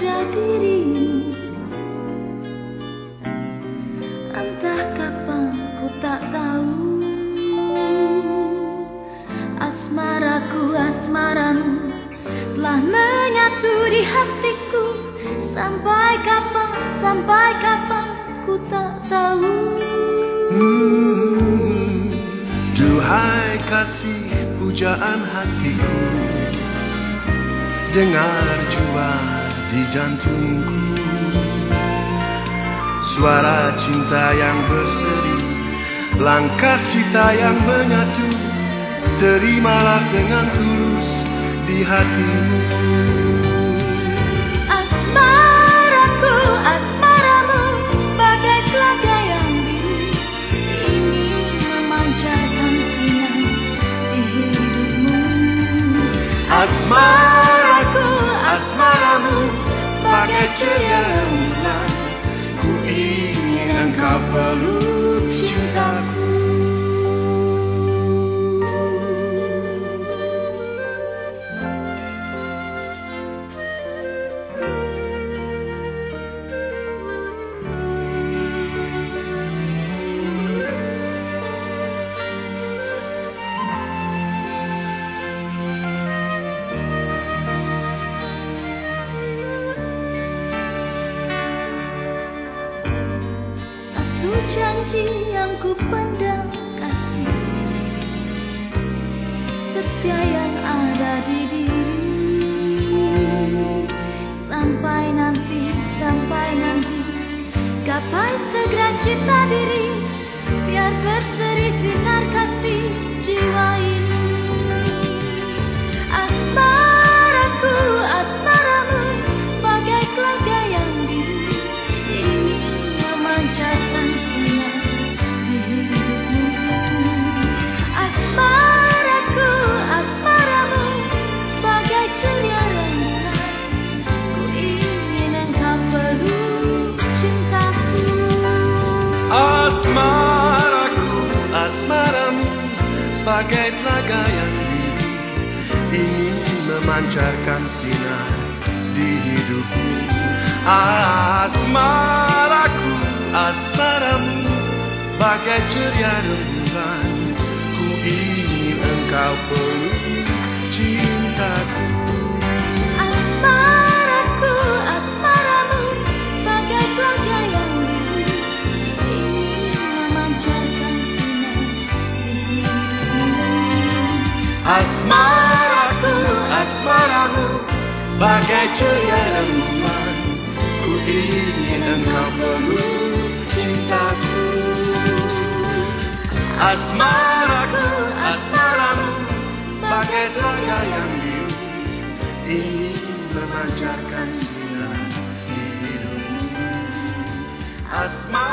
pada dirimu Entah kapan ku tak tahu. Asmaraku, asmaramu Telah menyatu di hatiku. Sampai kapan, sampai kapan ku tak tahu. Hmm, Duhai kasih pujaan hatiku. Dengar juang di jantungku. Suara cinta yang berseri Langkah kita yang menyatu. Terimalah dengan tulus di hatimu. Asmaraku, Rembulan Ku ingin engkau peluk janji yang ku pendam kasih. Setia Bagai telaga yang biru Ingin memancarkan sinar di hidupmu Asmaraku, asmaramu Bagai ceria rembulan Ku ingin engkau peluk cintaku Asmaraku, asmaramu Bagai ceria rembulan Ku ingin engkau peluk cintaku. Asmaraku, asmaramu Bagai telaga yang biru Ingin memancarkan sinar hidupmu. Asmaraku